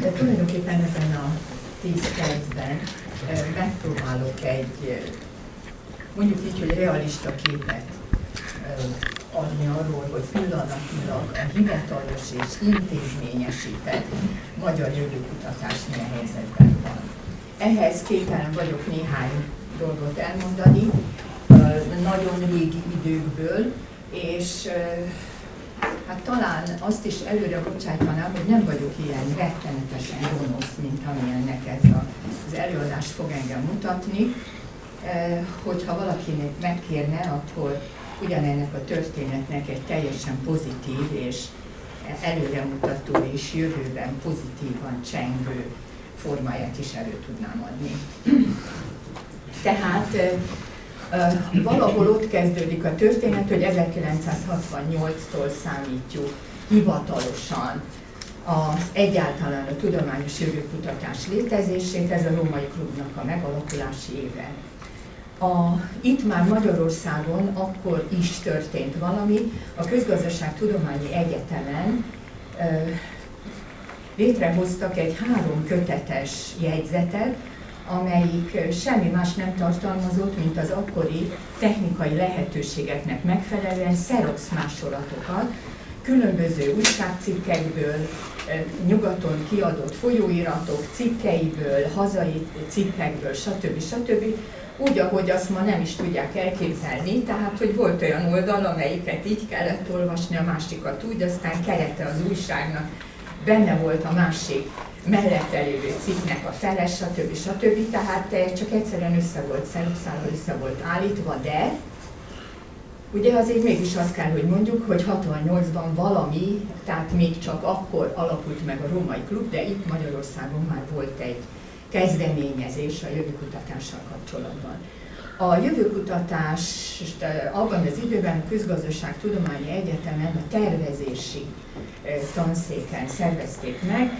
De tulajdonképpen ebben a 10 percben megpróbálok egy, mondjuk így, hogy realista képet adni arról, hogy pillanatnyilag a hivatalos és intézményesített magyar jövőkutatás milyen helyzetben van. Ehhez képtelen vagyok néhány dolgot elmondani, nagyon régi időkből, és hát talán azt is előre bocsájtanám, hogy nem vagyok ilyen rettenetesen gonosz, mint amilyennek ez a, az előadás fog engem mutatni. Hogyha valakinek megkérne, akkor ugyanennek a történetnek egy teljesen pozitív és előremutató és jövőben pozitívan csengő formáját is elő tudnám adni. Tehát valahol ott kezdődik a történet, hogy 1968-tól számítjuk hivatalosan az egyáltalán a tudományos jövőkutatás létezését, ez a Római Klubnak a megalakulási éve. A, itt már Magyarországon akkor is történt valami, a Közgazdaságtudományi Egyetemen ö, létrehoztak egy három kötetes jegyzetet, amelyik semmi más nem tartalmazott, mint az akkori technikai lehetőségeknek megfelelően Xerox másolatokat, különböző újságcikkekből, nyugaton kiadott folyóiratok, cikkeiből, hazai cikkekből, stb. stb. Úgy, ahogy azt ma nem is tudják elképzelni, tehát, hogy volt olyan oldal, amelyiket így kellett olvasni, a másikat úgy, aztán kerete az újságnak, benne volt a másik mellette lévő cikknek a fele, stb. stb. Tehát eh, csak egyszerűen össze volt szeruszálva, össze volt állítva, de ugye azért mégis azt kell, hogy mondjuk, hogy 68-ban valami, tehát még csak akkor alakult meg a római klub, de itt Magyarországon már volt egy kezdeményezés a jövőkutatással kapcsolatban. A jövőkutatást eh, abban az időben a Közgazdaságtudományi Egyetemen a tervezési eh, tanszéken szervezték meg,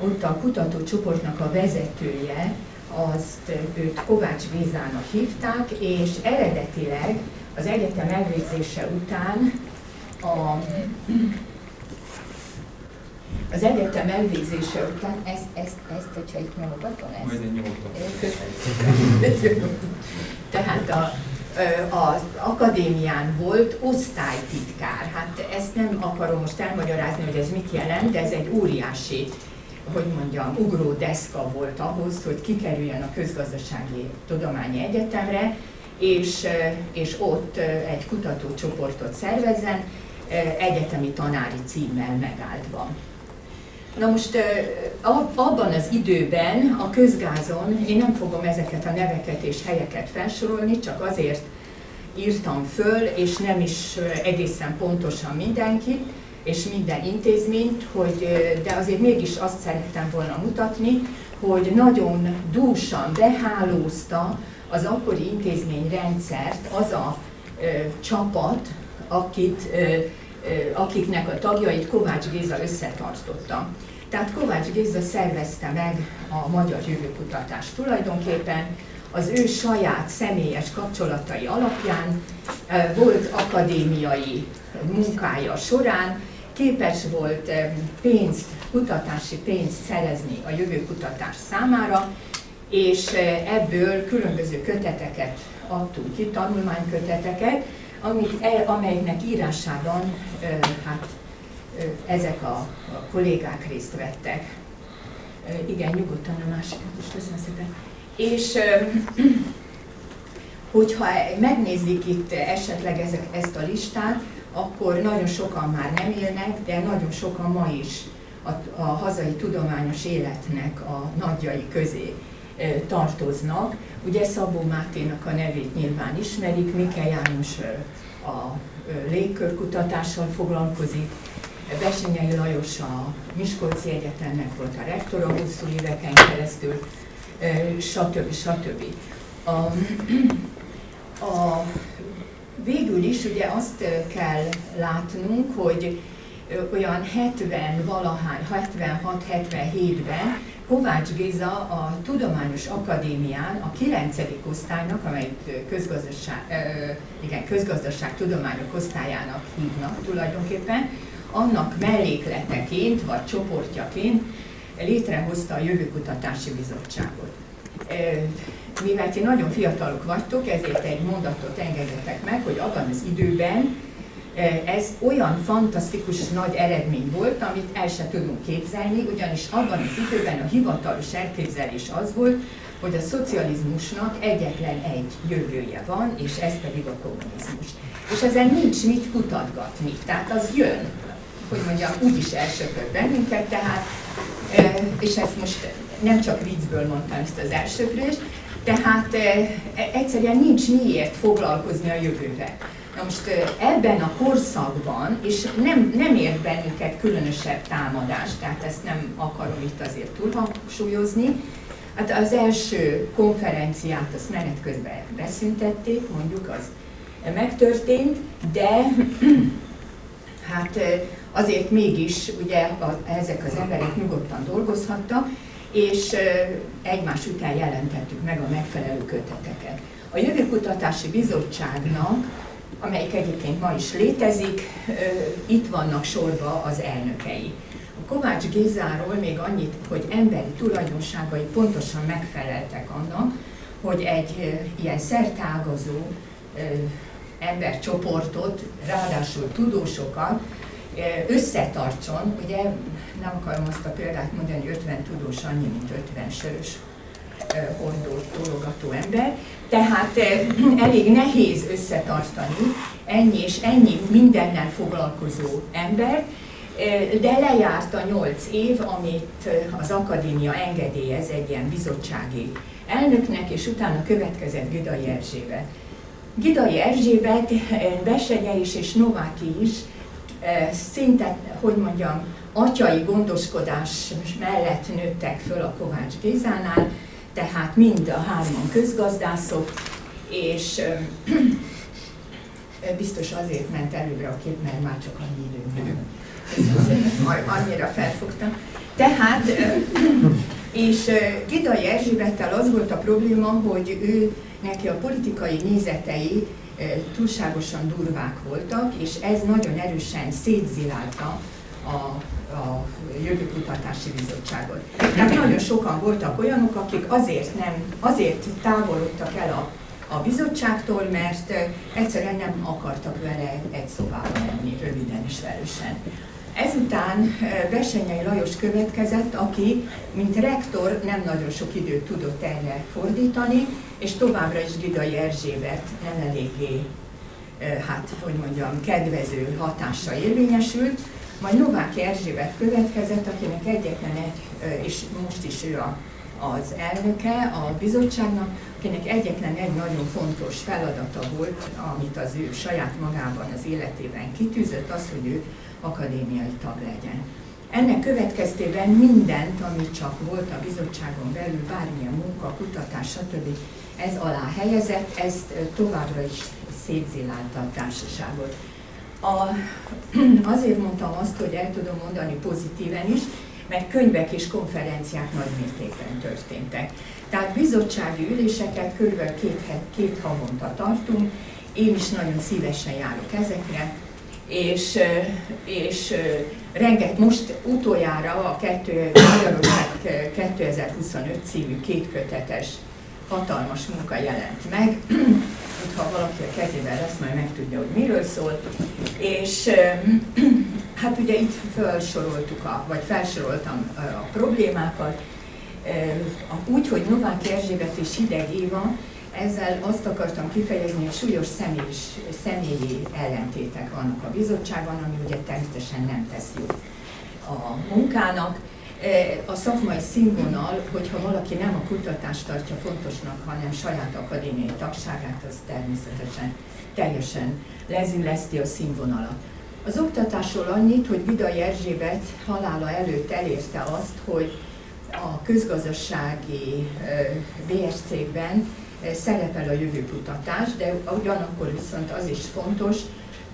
ott a kutatócsoportnak a vezetője, azt őt Kovács Gézának hívták, és eredetileg az egyetem elvégzése után a, az egyetem elvégzése után, ezt, ezt, ezt hogyha itt nyomogatom, ezt? Majd én Tehát a, az akadémián volt osztálytitkár. Hát ezt nem akarom most elmagyarázni, hogy ez mit jelent, de ez egy óriási hogy mondjam, ugró deszka volt ahhoz, hogy kikerüljön a közgazdasági tudományi egyetemre, és, és ott egy kutatócsoportot szervezzen, egyetemi tanári címmel megáldva. Na most abban az időben a közgázon, én nem fogom ezeket a neveket és helyeket felsorolni, csak azért írtam föl, és nem is egészen pontosan mindenkit, és minden intézményt, hogy, de azért mégis azt szerettem volna mutatni, hogy nagyon dúsan behálózta az akkori intézményrendszert az a ö, csapat, akit, ö, akiknek a tagjait Kovács Géza összetartotta. Tehát Kovács Géza szervezte meg a magyar jövőkutatást tulajdonképpen, az ő saját személyes kapcsolatai alapján volt akadémiai munkája során, képes volt pénzt, kutatási pénzt szerezni a jövőkutatás számára, és ebből különböző köteteket adtunk ki, tanulmányköteteket, amik, amelynek írásában hát, ezek a, a kollégák részt vettek. Igen, nyugodtan a másikat is, köszönöm szépen. És hogyha megnézik itt esetleg ezek, ezt a listát, akkor nagyon sokan már nem élnek, de nagyon sokan ma is a, a hazai tudományos életnek a nagyjai közé tartoznak. Ugye Szabó Máténak a nevét nyilván ismerik, Mike János a légkörkutatással foglalkozik, Besenyei Lajos a Miskolci Egyetemnek volt a rektora hosszú éveken keresztül, stb. stb. A, a végül is ugye azt kell látnunk, hogy olyan 70 valahány, 76-77-ben Kovács Géza a Tudományos Akadémián a 9. osztálynak, amelyik közgazdaság, igen, közgazdaság tudományok osztályának hívnak tulajdonképpen, annak mellékleteként vagy csoportjaként létrehozta a Jövőkutatási Bizottságot. Mivel ti nagyon fiatalok vagytok, ezért egy mondatot engedjetek meg, hogy abban az időben ez olyan fantasztikus nagy eredmény volt, amit el sem tudunk képzelni, ugyanis abban az időben a hivatalos elképzelés az volt, hogy a szocializmusnak egyetlen egy jövője van, és ez pedig a kommunizmus. És ezen nincs mit kutatgatni, tehát az jön, hogy mondjam, úgyis elsöpör bennünket, tehát, és ezt most nem csak viccből mondtam ezt az elsöprést, tehát egyszerűen nincs miért foglalkozni a jövővel. Most ebben a korszakban, és nem, nem ért bennünket különösebb támadás, tehát ezt nem akarom itt azért túlhangsúlyozni, Hát az első konferenciát azt menet közben beszüntették, mondjuk az megtörtént, de hát azért mégis ugye a, ezek az emberek nyugodtan dolgozhattak, és egymás után jelentettük meg a megfelelő köteteket. A Jövőkutatási Bizottságnak, amelyik egyébként ma is létezik, itt vannak sorba az elnökei. A Kovács Gézáról még annyit, hogy emberi tulajdonságai pontosan megfeleltek annak, hogy egy ilyen szertágazó embercsoportot, ráadásul tudósokat összetartson, ugye nem akarom azt a példát mondani, hogy 50 tudós annyi, mint 50 sörös hordó, tologató ember, tehát elég nehéz összetartani ennyi és ennyi mindennel foglalkozó ember, de lejárt a nyolc év, amit az akadémia engedélyez egy ilyen bizottsági elnöknek, és utána következett Gidai Erzsébet. Gidai Erzsébet, Besenye is és Nováki is szinte, hogy mondjam, atyai gondoskodás mellett nőttek föl a Kovács Gézánál, tehát mind a hárman közgazdászok, és biztos azért ment előre a kép, mert már csak annyi idő van. Annyira felfogtam. Tehát, és Gidai Erzsébettel az volt a probléma, hogy ő neki a politikai nézetei túlságosan durvák voltak, és ez nagyon erősen szétzilálta a a Jövőkutatási Bizottságot. Tehát nagyon sokan voltak olyanok, akik azért, nem, azért távolodtak el a, a bizottságtól, mert egyszerűen nem akartak vele egy szobába menni, röviden és velősen. Ezután Besenyei Lajos következett, aki, mint rektor, nem nagyon sok időt tudott erre fordítani, és továbbra is Gidai Erzsébet nem eléggé, hát, hogy mondjam, kedvező hatása érvényesült, majd Novák Erzsébet következett, akinek egyetlen egy, és most is ő a, az elnöke a bizottságnak, akinek egyetlen egy nagyon fontos feladata volt, amit az ő saját magában az életében kitűzött, az, hogy ő akadémiai tag legyen. Ennek következtében mindent, amit csak volt a bizottságon belül, bármilyen munka, kutatás, stb. ez alá helyezett, ezt továbbra is szétzilálta a társaságot. A, azért mondtam azt, hogy el tudom mondani pozitíven is, mert könyvek és konferenciák nagy mértékben történtek. Tehát bizottsági üléseket kb. két, két havonta tartunk, én is nagyon szívesen járok ezekre, és, és renget, most utoljára a kettő, Magyarország 2025 című kétkötetes hatalmas munka jelent meg, ha valaki a kezében lesz, majd megtudja, hogy miről szól. És hát ugye itt felsoroltuk, a, vagy felsoroltam a problémákat, úgy, hogy Novák Erzsébet és Hideg Éva, ezzel azt akartam kifejezni, hogy súlyos személyis, személyi ellentétek vannak a bizottságban, ami ugye természetesen nem tesz jó a munkának. A szakmai színvonal, hogyha valaki nem a kutatást tartja fontosnak, hanem saját akadémiai tagságát, az természetesen teljesen lezüleszti a színvonalat. Az oktatásról annyit, hogy Vidai Erzsébet halála előtt elérte azt, hogy a közgazdasági BSC-ben szerepel a jövőkutatás, de ugyanakkor viszont az is fontos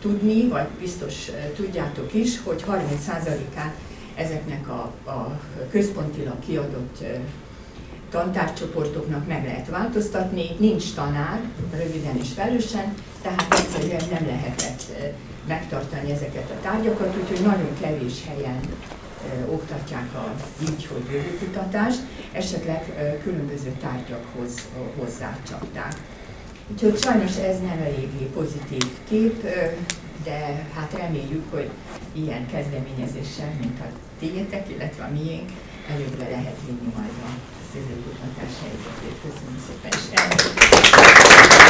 tudni, vagy biztos tudjátok is, hogy 30%-át ezeknek a, a központilag kiadott tantárcsoportoknak meg lehet változtatni, nincs tanár, röviden és felősen, tehát egyszerűen nem lehetett megtartani ezeket a tárgyakat, úgyhogy nagyon kevés helyen oktatják a így, hogy jövőkutatás, esetleg különböző tárgyakhoz hozzácsapták. Úgyhogy sajnos ez nem eléggé pozitív kép, de hát reméljük, hogy ilyen kezdeményezéssel, mint a tiétek, illetve a miénk, előbbre lehet vinni majd a jövőkutatás helyzetét. Köszönöm szépen, és elmondjuk.